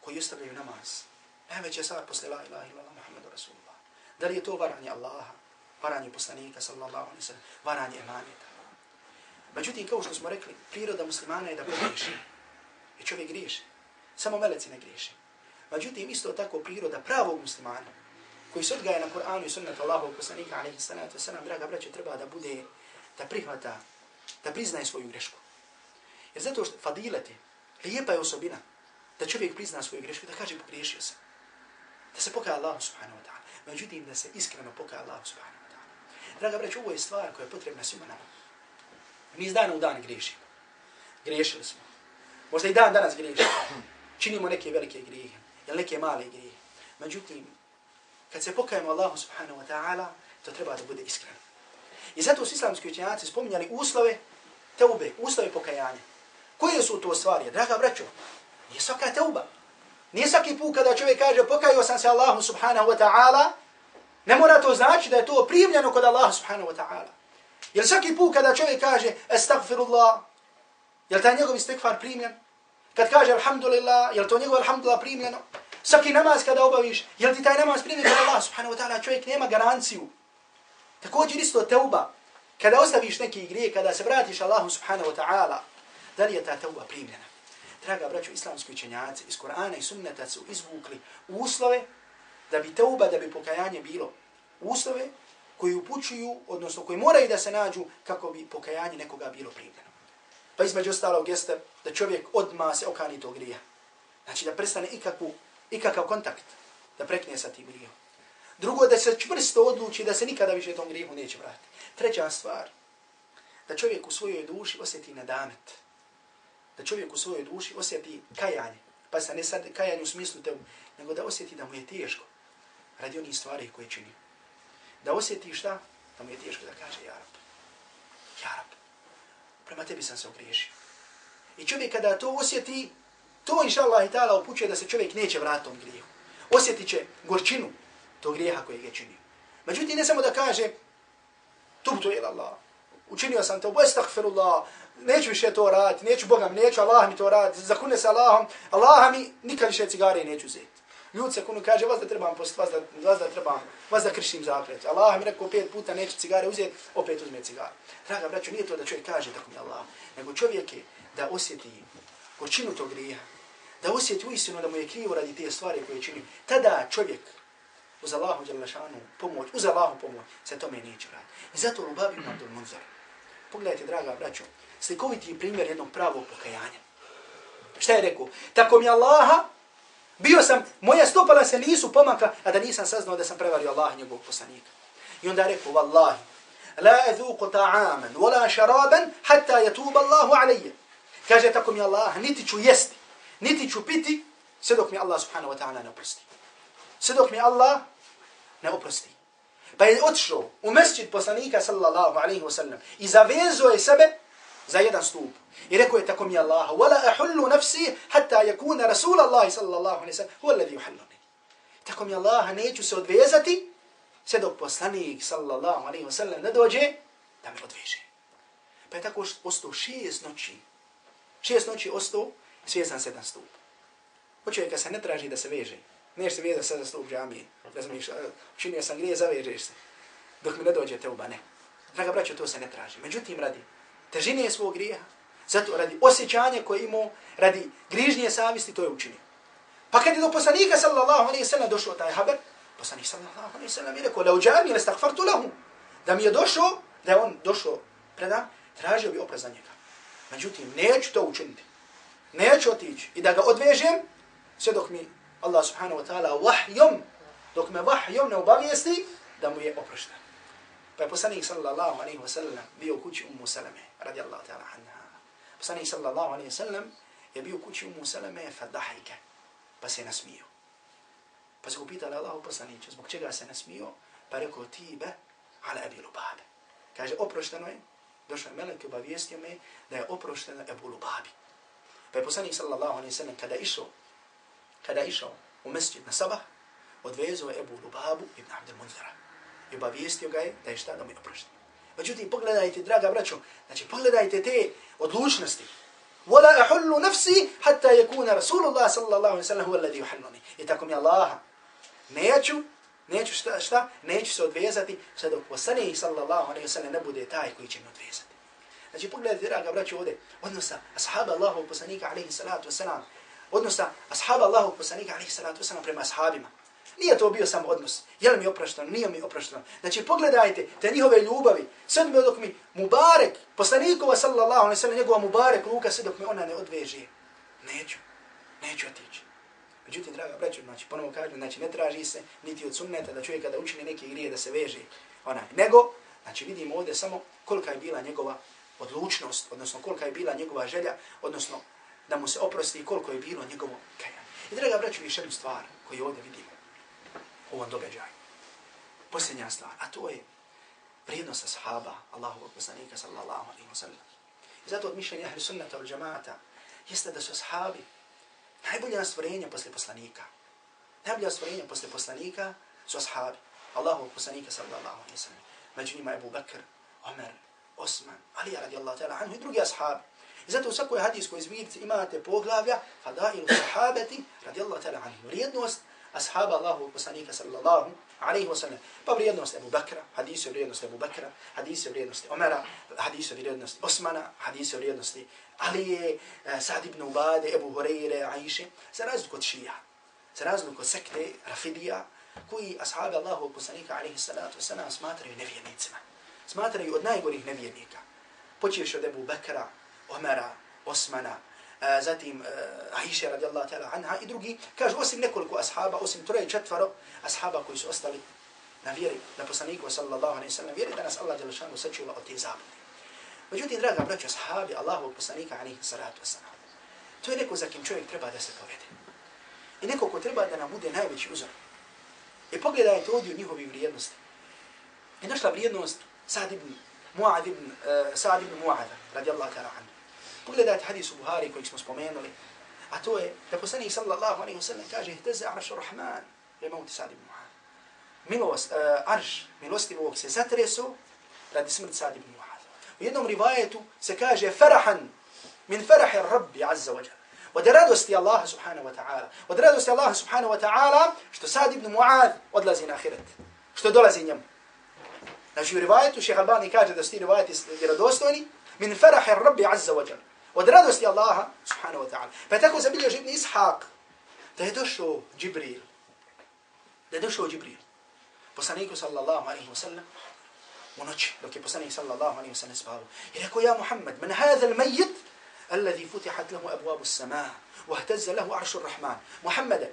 Koji ostavljaju namaz? Najveća stvar posle la ilaha illallah Muhammedu Rasulullah. Da li je to varanje Allaha, varanje poslanika, sallallahu alaihi sallam, varanje emaneta? Međutim, kao što smo rekli, priroda muslimana je da pogriješi. I čovjek griješi. Samo meleci ne griješi. Međutim, isto tako priroda pravog muslimana, koji se odgaja na Kur'anu i sunnetu Allahu poslanika, alaihi sallatu sallam, draga braće, treba da bude, da prihvata, da priznaje svoju grešku. Jer zato što fadilete, lijepa je osobina, da čovjek prizna svoju grešku, da kaže pogriješio sam. Da se pokaja Allah subhanahu wa ta'ala. Međutim, da se iskreno pokaja Allah subhanahu wa ta'ala. Draga braće, ovo je stvar koja je potrebna svima nama. Mi iz dana u dan griješimo. Griješili smo. Možda i dan danas griješimo. Činimo neke velike grijehe. Ili neke male grijehe. Međutim, kad se pokajemo Allahu subhanahu wa ta'ala, to treba da bude iskreno. I zato su islamski učenjaci spominjali uslove teube, uslove pokajanja. Koje su to stvari? Draga braćo, nije svaka teuba. Nije svaki put kada čovjek kaže pokajao sam se Allahu subhanahu wa ta'ala, ne mora to znači da je to primljeno kod Allaha subhanahu wa ta'ala. Jer svaki put kada čovjek kaže estagfirullah, je taj njegov istikfar primljen? Kad kaže alhamdulillah, je to njegov alhamdulillah primljeno? Svaki namaz kada obaviš, je ti taj namaz primljen kod Allaha subhanahu wa ta'ala, čovjek nema garanciju. Također isto teuba, kada ostaviš neki grije, kada se vratiš Allahu subhanahu wa ta'ala, da li je ta teuba primljena? Draga braćo, islamski učenjaci iz Korana i sunneta su izvukli uslove da bi teuba, da bi pokajanje bilo. Uslove koji upućuju, odnosno koji moraju da se nađu kako bi pokajanje nekoga bilo primljeno. Pa između ostalog jeste da čovjek odma se okani tog grija. Znači da prestane ikakvu, ikakav kontakt da prekne sa tim grijom. Drugo, da se čvrsto odluči da se nikada više tom grijehu neće vratiti. Treća stvar, da čovjek u svojoj duši osjeti nadamet. Da čovjek u svojoj duši osjeti kajanje. Pa se ne sad kajanje u smislu te, nego da osjeti da mu je teško radi onih stvari koje čini da osjeti šta, da mu je teško da kaže, ja rab, ja rab, prema tebi sam se ogriješio. I čovjek kada to osjeti, to inša Allah i ta'ala upućuje da se čovjek neće vratiti tom grijehu. Osjetit će gorčinu tog grijeha kojeg je činio. Međutim, ne samo da kaže, tubtu ila Allah, učinio sam to, estagfirullah, neću više to raditi, neću Boga mi, neću Allah mi to raditi, zakune se Allahom, Allah mi nikad više cigare neću uzeti. Ljud se kunu kaže, vas da trebam post, vas da, vas da trebam, vas da kršim zaklet. Allah mi rekao pet puta neće cigare uzeti, opet uzme cigare. Draga braćo, nije to da čovjek kaže tako mi Allah, nego čovjek je da osjeti gorčinu tog grija, da osjeti uistinu da mu je krivo radi te stvari koje čini, tada čovjek uz Allahu Đalešanu pomoć, uz Allahu pomoć, se tome neće raditi. I zato Lubav ibn Abdul Munzar. Pogledajte, draga braćo, slikoviti primjer jednog pravog pokajanja. Šta je rekao? Tako mi Allaha, bio sam, moja stopala se nisu pomakla, a da nisam saznao da sam prevario Allaha njegovog poslanika. I onda je rekao, Wallahi, la ezuku ta'aman, wala šaraban, hatta yatuba Allahu alaije. Kaže, tako mi Allah, niti ću jesti, niti ću piti, sve dok mi Allah subhanahu wa ta'ala ne oprosti. Sve dok mi Allah ne oprosti. Pa je otišao u mesčid poslanika sallallahu alaihi wa sallam i zavezao je sebe za jedan stup. I rekao je tako mi Allah, wala ahullu nafsi hatta yakuna rasul Allah sallallahu alayhi wasallam huwa alladhi yuhalluni." Tako mi Allah, neću se odvezati sve dok poslanik sallallahu alaihi wasallam ne dođe da me odveže. Pa je tako ostao šest noći. Šest noći ostao svezan sedam stup. Od čovjeka se ne traži da se veže. Neš se vezati sedam stup džamije. Razumiješ, činio sam grije, zavežeš se. Dok mi ne dođe te uba, ne. Draga braćo, to se ne traži. Međutim, radi težine svog grijeha. zato radi osjećanja koje imao, radi grižnje savjesti, to je učinio. Pa kad je do poslanika sallallahu alaihi sallam došlo taj haber, poslanik sallallahu alaihi sallam je rekao, leo džami ili stakfartu lahu, da mi je došao, da je on došao preda, tražio bi oprez za njega. Međutim, neću to učiniti. Neću otići i da ga odvežem, sve dok mi Allah subhanahu wa ta'ala vahjom, dok me vahjom ne obavijesti, da mu je oprošten. Pa je poslanik sallallahu alaihi wa sallam bio u kući Ummu Salame, radijallahu ta'ala anha. Poslanik sallallahu alaihi wa sallam je bio u kući Ummu Salame, fadahike, pa se nasmio. Pa se upitala Allahu poslaniće, zbog čega se nasmio, pa rekao tibe ala abi lubabe. Kaže, oprošteno je, došao je melek i obavijestio me da je oprošteno Ebu Lubabi. Pa je poslanik sallallahu alaihi sallam kada išao, kada išao u mesjid na sabah, odvezao je Ebu Lubabu ibn Abdel Munzara. I obavijestio ga je da je šta da mi oprošteno. Međutim, pogledajte, draga braćo, znači pogledajte te odlučnosti. Wala ahullu nafsi hatta yakuna Rasulullah sallallahu alaihi sallam huwa alladhi yuhalluni. I tako mi Allaha, neću neću šta, šta, neću se odvezati sve dok poslanih sallallahu alaihi wasallam ne bude taj koji će me odvezati. Znači pogledajte draga braćo ovde, odnosa ashaba Allahu poslanika alaihi salatu vesselam, odnosa ashaba Allahu poslanika alaihi salatu vesselam prema ashabima. Nije to bio samo odnos. Je li mi oprašteno? Nije mi oprašteno. Znači, pogledajte te njihove ljubavi. Sve dok mi Mubarek, poslanikova sallallahu alaihi sallam, njegova Mubarek ruka, sve dok mi ona ne odveže. Neću. Neću otići. Međutim, draga braćo, znači, ponovo kažem, znači, ne traži se niti od sunneta da čovjek kada učini neke grije da se veže onaj. Nego, znači, vidimo ovdje samo kolika je bila njegova odlučnost, odnosno kolika je bila njegova želja, odnosno da mu se oprosti i koliko je bilo njegovo kajanje. I draga braćo, još jednu stvar koju ovdje vidimo ovom događaju. Posljednja stvar, a to je vrijednost ashaba, Allahovog poslanika, sallallahu alaihi wa sallam. I zato od mišljenja ahli sunnata od džamata jeste da su ashabi Najbolja stvorenja posle poslanika. Najbolja stvorenja posle poslanika su ashabi. Allahovog poslanika sallallahu alaihi sallam. Među njima Ebu Bakr, Omer, Osman, Ali radijallahu ta'ala anhu i drugi ashabi. I zato u svakoj hadijskoj zbirci imate poglavlja fadailu sahabati radijallahu ta'ala anhu. Vrijednost ashaba Allahu poslanika sallallahu alaihi wa sallam. Pa vrijednost Ebu Bakra, hadisi vrijednosti Ebu Bakra, hadisi vrijednosti Omera, hadisi vrijednosti Osmana, hadisi vrijednosti Alije, eh, Sad ibn Ubade, Ebu Horeire, Aisha, za razliku od šija, za razliku od sekte, Rafidija, koji ashabi Allahu poslanika alaihi salatu wa sallam smatraju nevjernicima. Smatraju od najgorih nevjernika. Počeš od Ebu Bakra, Omera, Osmana, Eh, zatim eh, Aisha radijallahu ta'ala anha i drugi, kažu osim nekoliko ashaba, osim troje četvaro ashaba koji su ostali na vjeri, na poslaniku sallallahu alaihi sallam vjeri, da nas Allah Đelešanu sačuva od te zabude. Međutim, draga braća, ashabi Allahu poslanika alaihi salatu wasallam, to je neko za kim čovjek treba da se povede. I neko ko treba da nam bude najveći uzor. I pogledajte ovdje u njihovi vrijednosti. I našla vrijednost Sa'd ibn Mu'ad ibn, uh, Sa'd ibn Mu'ad radijallahu ta'ala anhu. Pogledajte hadis u Buhari kojeg smo spomenuli, a to je da poslanik sallallahu alaihi wa sallam kaže Hteze arš rahman, je mauti Sa'd ibn Mu'ad. Milost, uh, arš milostivog se zatreso radi smrti Sa'd ibn Mu'ad. U jednom rivajetu se kaže farahan min farahi rabbi azza wa jala. Od radosti Allaha subhanahu wa ta'ala. Od radosti Allaha subhanahu wa ta'ala što Sa'd ibn Mu'ad odlazi na ahiret. Što dolazi njemu. Znači u rivajetu šeha Albani kaže da su ti rivajeti vjerodostojni min farahi rabbi azza wa jala Od radosti Allaha, subhanahu wa ta'ala. Pa tako zabilio živni Ishaq, da je došao Džibril. Da je došao Džibril. Poslaniku sallallahu alaihi wa sallam, u noći, dok je poslanik sallallahu alaihi wa sallam spavao. I rekao, ja Muhammad, men hada al-mayyit, alladhi futihat lahu abwabu as-samaa, wa ihtazza lahu arshu ar-rahman. Muhammad,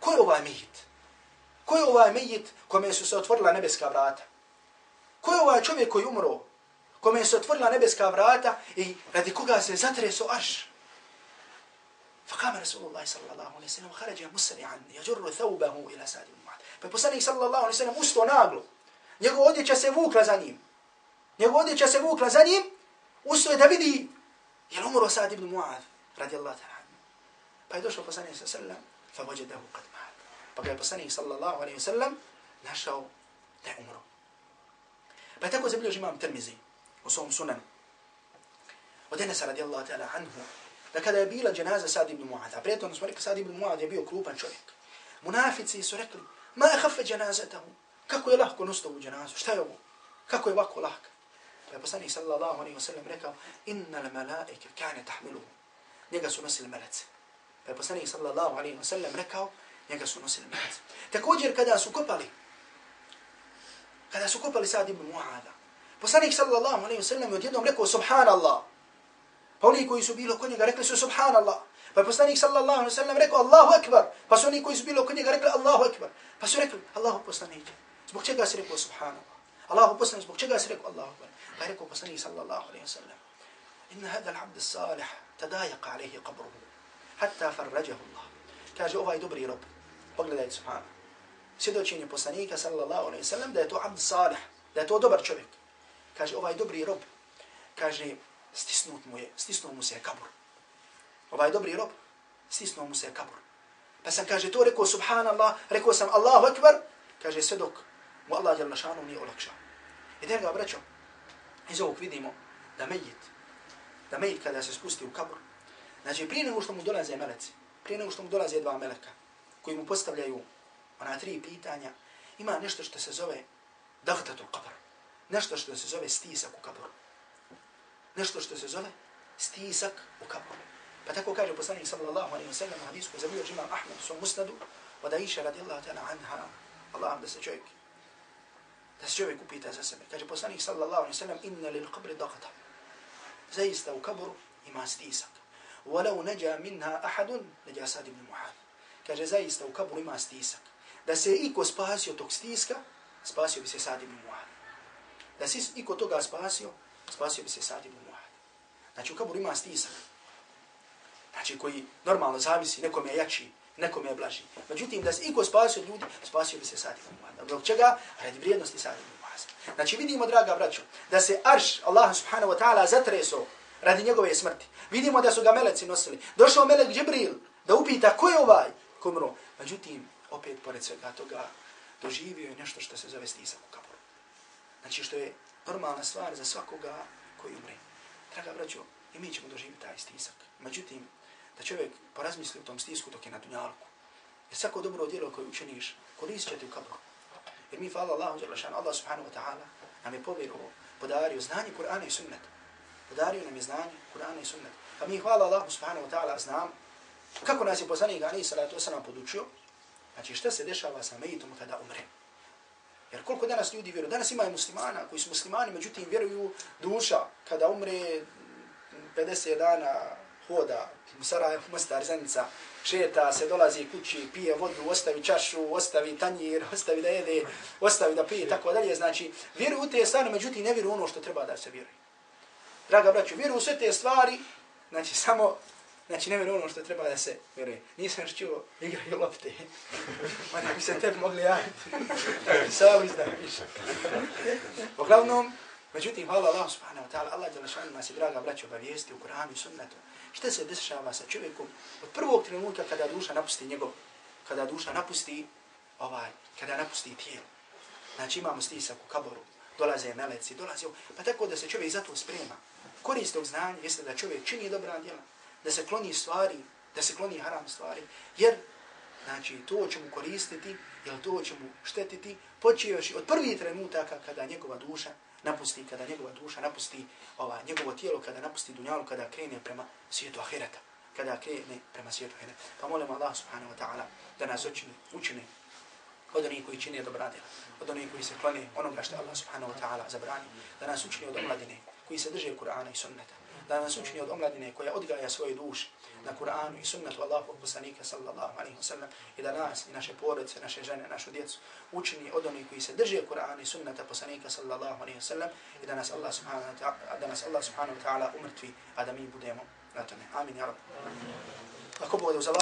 ko je ovaj mejit? Ko je ovaj mejit kome su se otvorila nebeska vrata? Ko je ovaj čovjek koji umro? Kome su otvorila nebeska vrata i radi koga se zatreso arš? فقام رسول الله صلى الله عليه وسلم وخرج مسرعا يجر ثوبه الى سعد بن معاذ فبصني صلى الله عليه وسلم ustao naglo njegov odjeća se vukla za njim njegov odjeća se vukla za njim ustao je da vidi je li umro Sa'd ibn Mu'adh radijallahu ta'ala pa je došao poslanik sallallahu alejhi ve sellem fa wajadahu qad mat pa ga je poslanik sallallahu alejhi ve sellem našao da je umro pa je tako zabilježi imam Tirmizi u svom sunanu od Enesa radijallahu ta'ala anhu da kada je bila dženaza Sad ibn Mu'ad, a prijetno smo rekli Sad ibn Mu'ad je bio krupan čovjek. Munafici su rekli, ma je hafe dženazatahu, kako je lahko nositi ovu dženazu, šta je ovo, kako je ovako lahko. Pa je poslanik sallallahu alaihi wa sallam rekao, inna la malaike kane tahmiluhu, njega su nosili melece. Pa je poslanik sallallahu alaihi wa sallam rekao, njega su nosili melece. Također kada su kopali, kada su kopali Sad ibn Mu'ada, poslanik sallallahu alaihi wa sallam je odjednom rekao, subhanallah, Pa oni koji su bilo kod njega rekli su subhanallah. Pa poslanik sallallahu alaihi sallam rekao Allahu akbar. Pa su oni koji su bilo kod njega rekli Allahu akbar. Pa su rekli Allahu poslanik. Zbog čega si rekao subhanallah? Allahu poslanik, zbog čega si rekao Allahu akbar? Pa rekao poslanik sallallahu alaihi sallam. Inna hada l'abd salih tadajaqa alaihi qabruhu. Hatta farrađahu Allah. Kaže ovaj dobri rob. Pogledajte subhanallah. Svjedočenje poslanika sallallahu alaihi sallam da je to abd salih. Da je to dobar čovjek. Kaže ovaj dobri rob. Kaže stisnut mu je, stisnuo mu se kabur. Ovaj dobri rob, stisnuo mu se kabur. Pa sam kaže to rekao subhanallah, rekao sam Allahu akbar, kaže sve dok mu Allah jel našanu nije olakšao. I da ga braćo, iz ovog vidimo da mejit, da mejit kada se spusti u kabur, znači prije nego što mu dolaze meleci, prije nego što mu dolaze dva meleka, koji mu postavljaju ona tri pitanja, ima nešto što se zove dahtatul kabur, nešto što se zove stisak u kaburu nešto što se zove stisak u kaburu. Pa tako kaže poslanik sallallahu alaihi wa sallam u hadisku za bio imam Ahmed u svom musnadu od Aisha radijallahu ta'ala anha Allah da se čovjek da se čovjek upita za sebe. Kaže poslanik sallallahu alaihi wa sallam inna lil qabri dagata. Zaista u kaburu ima stisak. Walau neđa minha ahadun neđa sad ibn Muhad. Kaže zaista u kaburu ima stisak. Da se iko spasio tog stiska, spasio bi se sad ibn Muhad. Da si iko toga spasio, spasio bi se Sad ibn Mu'ad. Znači u kaburu ima stisak. Znači koji normalno zavisi, nekom je jači, nekom je blaži. Međutim, da se iko spasio ljudi, spasio bi se Sad ibn Mu'ad. Zbog čega? Radi vrijednosti Sad ibn Mu'ad. Znači vidimo, draga braćo, da se arš Allah subhanahu wa ta'ala zatreso radi njegove smrti. Vidimo da su ga meleci nosili. Došao melek Džibril da upita ko je ovaj kumro. Međutim, opet pored svega toga doživio je nešto što se zove stisak u kaburu. Znači što je normalna stvar za svakoga koji umre. Draga braćo, i mi ćemo doživiti taj stisak. Međutim, da čovjek porazmisli u tom stisku dok je na dunjalku. Jer svako dobro djelo koje učiniš, koristit će ti u kabru. Jer mi, hvala Allahu, šan, Allah subhanahu wa ta'ala, nam je povjerovao, podario znanje Kur'ana i sunnet. Podario nam je znanje Kur'ana i sunnet. A pa mi, hvala Allahu subhanahu wa ta'ala, znam kako nas je poslanik, ali salatu wasalam, podučio, znači šta se dešava sa mejitom kada umre. Jer koliko danas ljudi vjeruju? Danas imaju muslimana koji su muslimani, međutim vjeruju duša kada umre 50 dana hoda u Sarajevo, Mostar, Zenica, šeta se, dolazi kući, pije vodu, ostavi čašu, ostavi tanjir, ostavi da jede, ostavi da pije, tako dalje. Znači, vjeruju u te stvari, međutim ne vjeruju ono što treba da se vjeruje. Draga braću, vjeruju u sve te stvari, znači samo Znači, ne vjerujem ono što treba da se vjeruje. Nisam još čuo igraju lopte. Ona bi se tebi mogli javiti. Samo izda više. Uglavnom, međutim, hvala Allah subhanahu wa ta'ala, Allah je našan nas i draga braća obavijesti u Kur'anu i sunnetu. Šta se dešava sa čovjekom od prvog trenutka kada duša napusti njegov, kada duša napusti ovaj, kada napusti tijelo. Znači, imamo stisak u kaboru, dolaze meleci, dolaze, pa tako da se čovjek zato sprema. Korist tog znanja jeste da čovjek čini dobra djela, da se kloni stvari, da se kloni haram stvari, jer znači to će mu koristiti jer to će mu štetiti, počeoši od prvih trenutaka kada njegova duša napusti, kada njegova duša napusti ova, njegovo tijelo, kada napusti dunjalu, kada krene prema svijetu ahireta, kada krene prema svijetu ahireta. Pa molim Allah subhanahu wa ta'ala da nas učini, učini od onih koji čine dobra djela, od onih koji se klone onoga što Allah subhanahu wa ta'ala zabrani, da nas učini od omladine koji se drže Kur'ana i sunneta, da nas učini od omladine koja odgaja svoje duše na Kur'anu i sunnetu Allahovog poslanika sallallahu alaihi wa sallam i da nas i naše porodice, naše žene, našu djecu učini od onih koji se drže Kur'ana i sunneta poslanika sallallahu alaihi wa sallam i da nas Allah subhanahu wa ta'ala, da nas Allah subhanahu wa ta'ala umrtvi, a da mi budemo na tome. Amin, ya Rab. Ako bude uz Allah